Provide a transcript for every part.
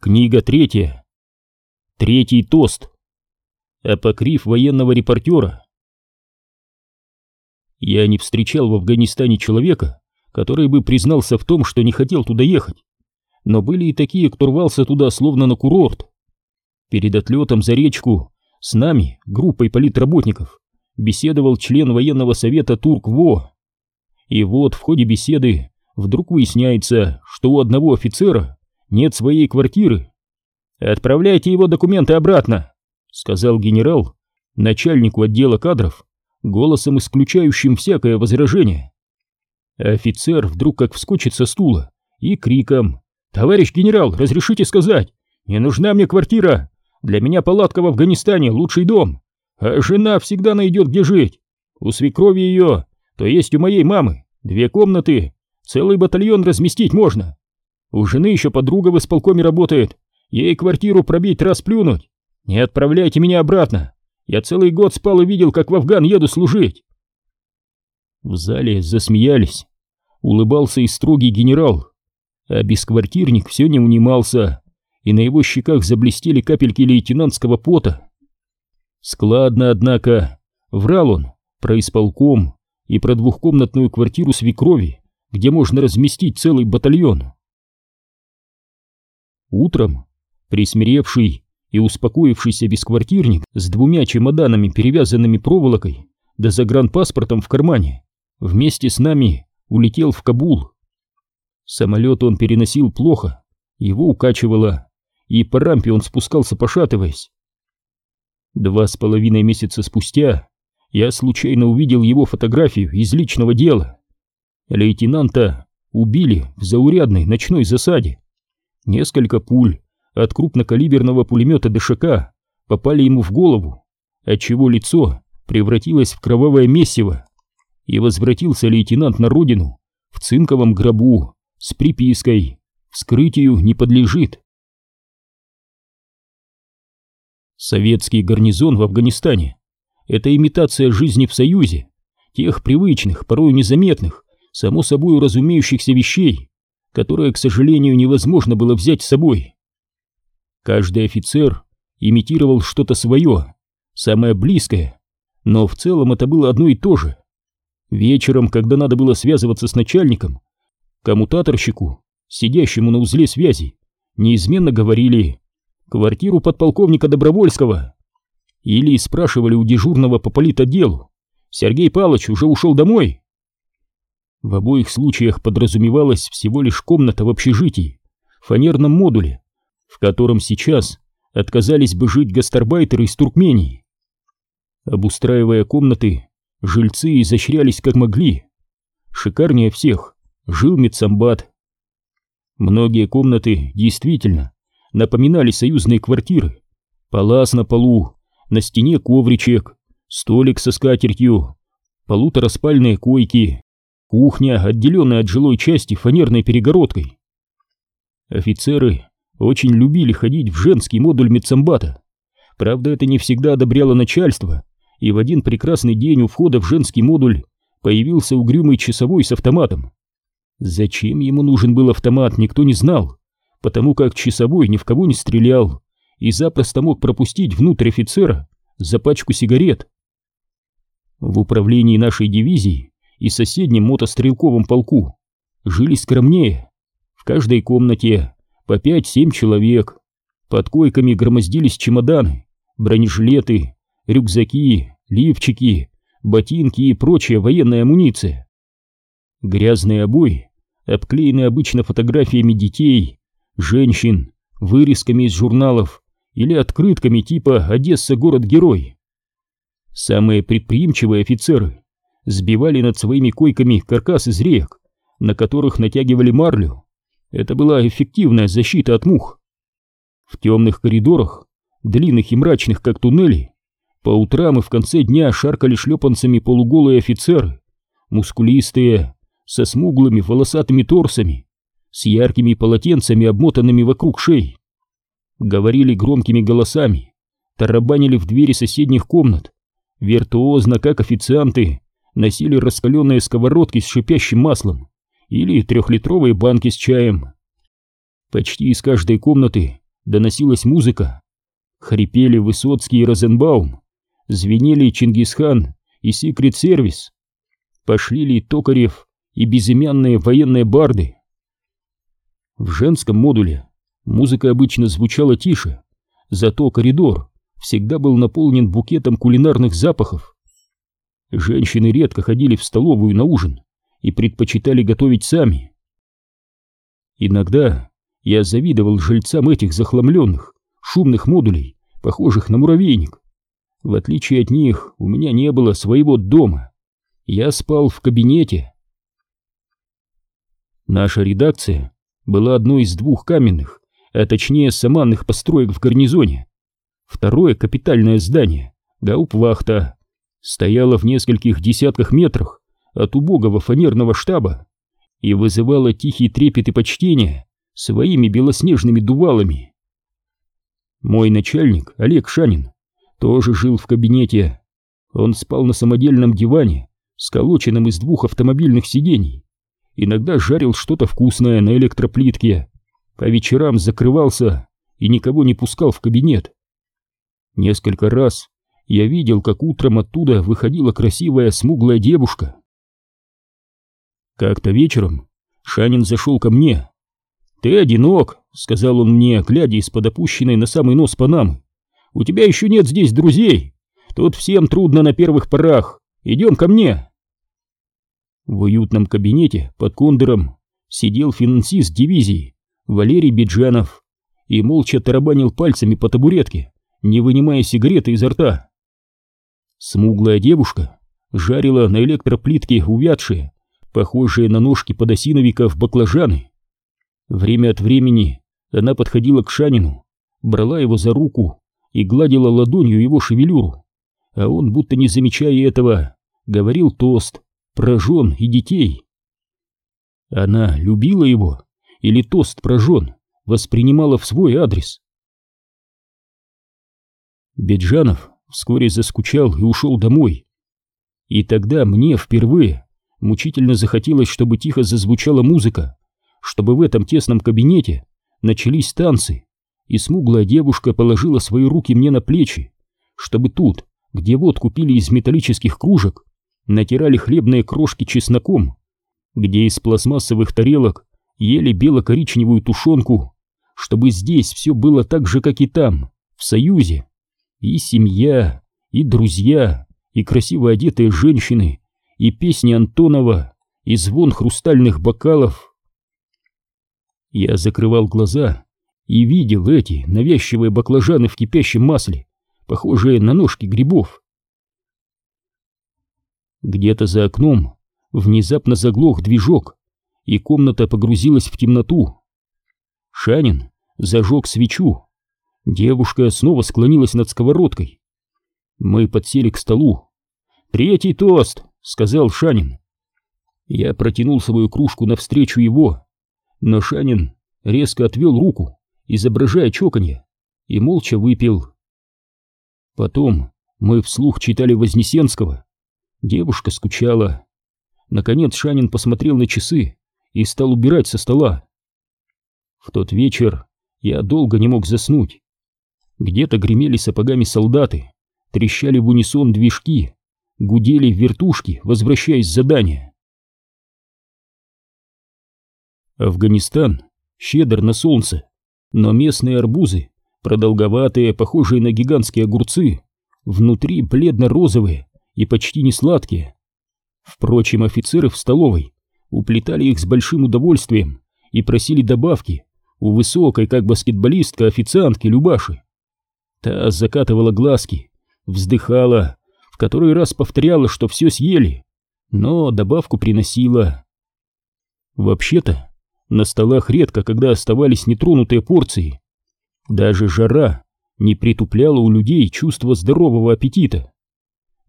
Книга третья. Третий тост. Апокриф военного репортера. Я не встречал в Афганистане человека, который бы признался в том, что не хотел туда ехать. Но были и такие, кто рвался туда словно на курорт. Перед отлетом за речку с нами, группой политработников, беседовал член военного совета Турк-ВО. И вот в ходе беседы вдруг выясняется, что у одного офицера нет своей квартиры. Отправляйте его документы обратно, сказал генерал начальнику отдела кадров голосом, исключающим всякое возражение. Офицер вдруг как вскочит со стула и криком «Товарищ генерал, разрешите сказать, не нужна мне квартира, для меня палатка в Афганистане лучший дом, а жена всегда найдет где жить. У свекрови ее, то есть у моей мамы, две комнаты, целый батальон разместить можно. У жены еще подруга в исполкоме работает. Ей квартиру пробить, расплюнуть. Не отправляйте меня обратно. Я целый год спал и видел, как в Афган еду служить. В зале засмеялись. Улыбался и строгий генерал. А бесквартирник все не унимался, и на его щеках заблестели капельки лейтенантского пота. Складно, однако, врал он про исполком и про двухкомнатную квартиру свекрови, где можно разместить целый батальон. Утром присмиревший и успокоившийся бесквартирник с двумя чемоданами, перевязанными проволокой, да загранпаспортом в кармане, вместе с нами улетел в Кабул. Самолет он переносил плохо, его укачивало, и по рампе он спускался, пошатываясь. Два с половиной месяца спустя я случайно увидел его фотографию из личного дела. Лейтенанта убили в заурядной ночной засаде. Несколько пуль от крупнокалиберного пулемета ДШК попали ему в голову, отчего лицо превратилось в кровавое месиво, и возвратился лейтенант на родину в цинковом гробу с припиской «Вскрытию не подлежит». Советский гарнизон в Афганистане — это имитация жизни в Союзе, тех привычных, порой незаметных, само собой разумеющихся вещей, которое, к сожалению, невозможно было взять с собой. Каждый офицер имитировал что-то свое, самое близкое, но в целом это было одно и то же. Вечером, когда надо было связываться с начальником, коммутаторщику, сидящему на узле связи, неизменно говорили «квартиру подполковника Добровольского» или спрашивали у дежурного по политотделу «Сергей Павлович уже ушел домой?» В обоих случаях подразумевалась всего лишь комната в общежитии, фанерном модуле, в котором сейчас отказались бы жить гастарбайтеры из Туркмении. Обустраивая комнаты, жильцы изощрялись как могли. Шикарнее всех жил медсамбат. Многие комнаты действительно напоминали союзные квартиры. Палас на полу, на стене ковричек, столик со скатертью, полутораспальные койки, Кухня, отделенная от жилой части фанерной перегородкой. Офицеры очень любили ходить в женский модуль медсамбата. Правда, это не всегда одобряло начальство, и в один прекрасный день у входа в женский модуль появился угрюмый часовой с автоматом. Зачем ему нужен был автомат, никто не знал, потому как часовой ни в кого не стрелял и запросто мог пропустить внутрь офицера за пачку сигарет. В управлении нашей дивизии и соседнем мотострелковом полку жили скромнее. В каждой комнате по пять-семь человек. Под койками громоздились чемоданы, бронежилеты, рюкзаки, лифчики, ботинки и прочая военная амуниция. Грязные обои, обклеенные обычно фотографиями детей, женщин, вырезками из журналов или открытками типа «Одесса – город-герой». Самые предприимчивые офицеры сбивали над своими койками каркас из реек, на которых натягивали марлю. Это была эффективная защита от мух. В темных коридорах, длинных и мрачных, как туннели, по утрам и в конце дня шаркали шлепанцами полуголые офицеры, мускулистые, со смуглыми волосатыми торсами, с яркими полотенцами, обмотанными вокруг шеи. Говорили громкими голосами, тарабанили в двери соседних комнат, виртуозно, как официанты, носили раскаленные сковородки с шипящим маслом или трехлитровые банки с чаем. Почти из каждой комнаты доносилась музыка. Хрипели Высоцкий и Розенбаум, звенели Чингисхан и Секрет Сервис. Пошли ли Токарев и безымянные военные барды. В женском модуле музыка обычно звучала тише, зато коридор всегда был наполнен букетом кулинарных запахов. Женщины редко ходили в столовую на ужин и предпочитали готовить сами. Иногда я завидовал жильцам этих захламленных, шумных модулей, похожих на муравейник. В отличие от них, у меня не было своего дома. Я спал в кабинете. Наша редакция была одной из двух каменных, а точнее саманных построек в гарнизоне. Второе капитальное здание, гаупвахта, стояло в нескольких десятках метрах от убогого фанерного штаба и вызывало тихий трепет и почтение своими белоснежными дувалами. Мой начальник, Олег Шанин, тоже жил в кабинете. Он спал на самодельном диване, сколоченном из двух автомобильных сидений. Иногда жарил что-то вкусное на электроплитке. По вечерам закрывался и никого не пускал в кабинет. Несколько раз я видел, как утром оттуда выходила красивая смуглая девушка. Как-то вечером Шанин зашел ко мне. «Ты одинок», — сказал он мне, глядя из-под опущенной на самый нос Панамы. «У тебя еще нет здесь друзей. Тут всем трудно на первых порах. Идем ко мне». В уютном кабинете под кондором сидел финансист дивизии Валерий Биджанов и молча тарабанил пальцами по табуретке, не вынимая сигареты изо рта. Смуглая девушка жарила на электроплитке увядшие, похожие на ножки подосиновиков баклажаны. Время от времени она подходила к Шанину, брала его за руку и гладила ладонью его шевелюру, а он, будто не замечая этого, говорил тост про жен и детей. Она любила его, или тост про жен воспринимала в свой адрес. Беджанов вскоре заскучал и ушел домой. И тогда мне впервые мучительно захотелось, чтобы тихо зазвучала музыка, чтобы в этом тесном кабинете начались танцы, и смуглая девушка положила свои руки мне на плечи, чтобы тут, где водку пили из металлических кружек, натирали хлебные крошки чесноком, где из пластмассовых тарелок ели бело-коричневую тушенку, чтобы здесь все было так же, как и там, в Союзе. И семья, и друзья, и красиво одетые женщины, и песни Антонова, и звон хрустальных бокалов. Я закрывал глаза и видел эти навязчивые баклажаны в кипящем масле, похожие на ножки грибов. Где-то за окном внезапно заглох движок, и комната погрузилась в темноту. Шанин зажег свечу, Девушка снова склонилась над сковородкой. Мы подсели к столу. «Третий тост!» — сказал Шанин. Я протянул свою кружку навстречу его, но Шанин резко отвел руку, изображая чоканье, и молча выпил. Потом мы вслух читали Вознесенского. Девушка скучала. Наконец Шанин посмотрел на часы и стал убирать со стола. В тот вечер я долго не мог заснуть. Где-то гремели сапогами солдаты, трещали в унисон движки, гудели вертушки, возвращаясь с задания. Афганистан щедр на солнце, но местные арбузы, продолговатые, похожие на гигантские огурцы, внутри бледно-розовые и почти не сладкие. Впрочем, офицеры в столовой уплетали их с большим удовольствием и просили добавки у высокой, как баскетболистка, официантки Любаши. Та закатывала глазки, вздыхала, в который раз повторяла, что все съели, но добавку приносила. Вообще-то, на столах редко, когда оставались нетронутые порции. Даже жара не притупляла у людей чувство здорового аппетита.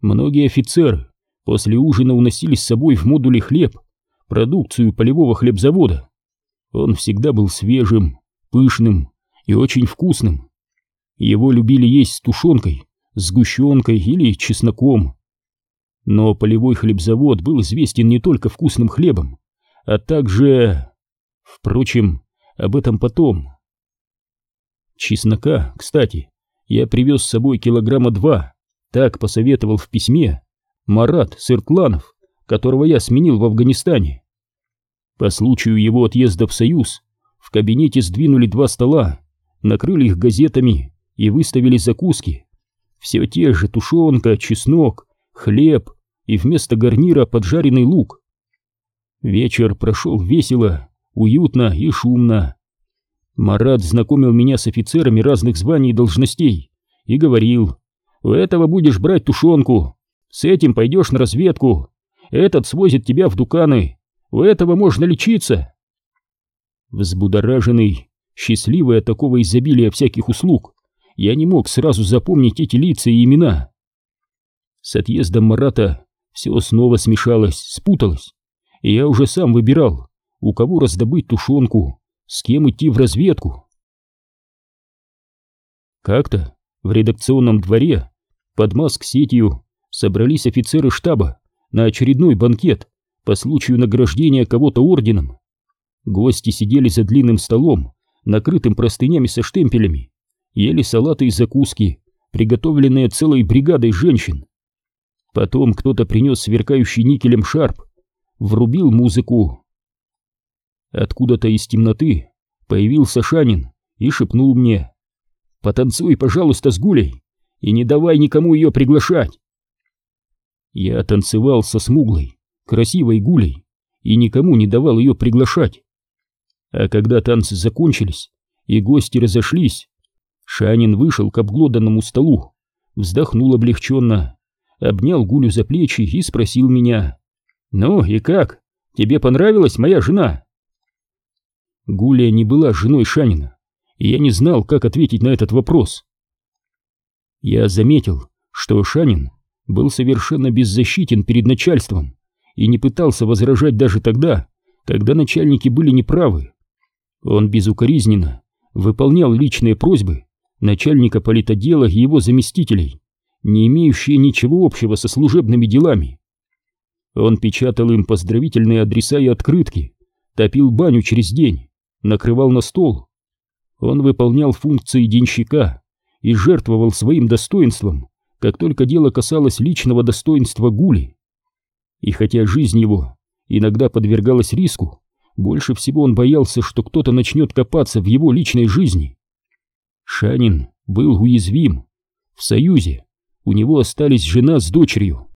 Многие офицеры после ужина уносили с собой в модуле хлеб, продукцию полевого хлебзавода. Он всегда был свежим, пышным и очень вкусным. Его любили есть с тушенкой, сгущенкой или чесноком. Но полевой хлебзавод был известен не только вкусным хлебом, а также... Впрочем, об этом потом. Чеснока, кстати, я привез с собой килограмма два, так посоветовал в письме Марат Сыртланов, которого я сменил в Афганистане. По случаю его отъезда в Союз в кабинете сдвинули два стола, накрыли их газетами и выставили закуски. Все те же тушенка, чеснок, хлеб и вместо гарнира поджаренный лук. Вечер прошел весело, уютно и шумно. Марат знакомил меня с офицерами разных званий и должностей и говорил, «У этого будешь брать тушенку, с этим пойдешь на разведку, этот свозит тебя в Дуканы, у этого можно лечиться». Взбудораженный, счастливый от такого изобилия всяких услуг, я не мог сразу запомнить эти лица и имена. С отъездом Марата все снова смешалось, спуталось, и я уже сам выбирал, у кого раздобыть тушенку, с кем идти в разведку. Как-то в редакционном дворе под маск-сетью собрались офицеры штаба на очередной банкет по случаю награждения кого-то орденом. Гости сидели за длинным столом, накрытым простынями со штемпелями, ели салаты и закуски, приготовленные целой бригадой женщин. Потом кто-то принес сверкающий никелем шарп, врубил музыку. Откуда-то из темноты появился Шанин и шепнул мне «Потанцуй, пожалуйста, с Гулей и не давай никому ее приглашать». Я танцевал со смуглой, красивой Гулей и никому не давал ее приглашать. А когда танцы закончились и гости разошлись, Шанин вышел к обглоданному столу, вздохнул облегченно, обнял Гулю за плечи и спросил меня, «Ну и как? Тебе понравилась моя жена?» Гуля не была женой Шанина, и я не знал, как ответить на этот вопрос. Я заметил, что Шанин был совершенно беззащитен перед начальством и не пытался возражать даже тогда, когда начальники были неправы. Он безукоризненно выполнял личные просьбы начальника политотдела и его заместителей, не имеющие ничего общего со служебными делами. Он печатал им поздравительные адреса и открытки, топил баню через день, накрывал на стол. Он выполнял функции денщика и жертвовал своим достоинством, как только дело касалось личного достоинства Гули. И хотя жизнь его иногда подвергалась риску, больше всего он боялся, что кто-то начнет копаться в его личной жизни. Шанин был уязвим. В Союзе у него остались жена с дочерью.